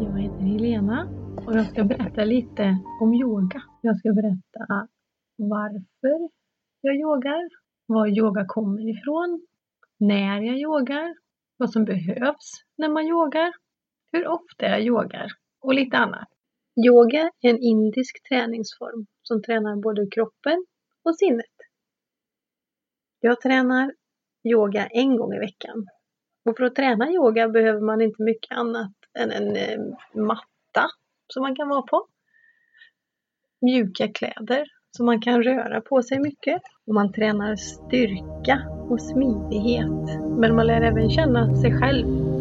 Jag heter Helena och jag ska berätta lite om yoga. Jag ska berätta varför jag yogar, var yoga kommer ifrån, när jag yogar, vad som behövs när man yogar, hur ofta jag yogar och lite annat. Yoga är en indisk träningsform som tränar både kroppen och sinnet. Jag tränar yoga en gång i veckan. Och för att träna yoga behöver man inte mycket annat en, en eh, matta som man kan vara på. Mjuka kläder så man kan röra på sig mycket. Och man tränar styrka och smidighet. Men man lär även känna sig själv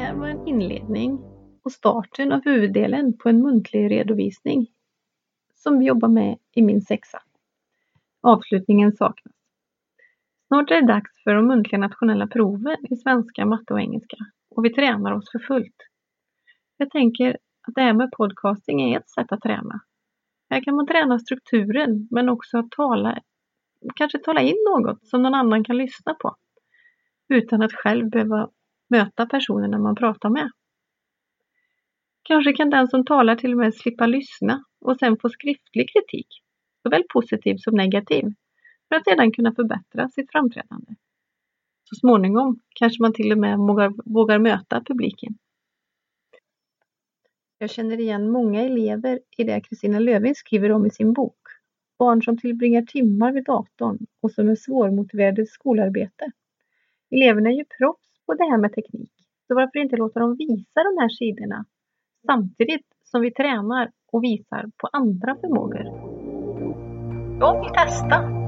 här var en inledning och starten av huvuddelen på en muntlig redovisning som vi jobbar med i min sexa. Avslutningen saknas. Snart är det dags för de muntliga nationella proven i svenska, matte och engelska och vi tränar oss för fullt. Jag tänker att det här med podcasting är ett sätt att träna. Här kan man träna strukturen men också att tala, kanske tala in något som någon annan kan lyssna på utan att själv behöva möta personerna man pratar med. Kanske kan den som talar till och med slippa lyssna och sen få skriftlig kritik, såväl positiv som negativ, för att sedan kunna förbättra sitt framträdande. Så småningom kanske man till och med vågar, vågar möta publiken. Jag känner igen många elever i det Kristina Löfving skriver om i sin bok. Barn som tillbringar timmar vid datorn och som är svårmotiverade i skolarbete. Eleverna är ju proffs på det här med teknik. Så varför inte låta dem visa de här sidorna samtidigt som vi tränar och visar på andra förmågor? Jag vill testa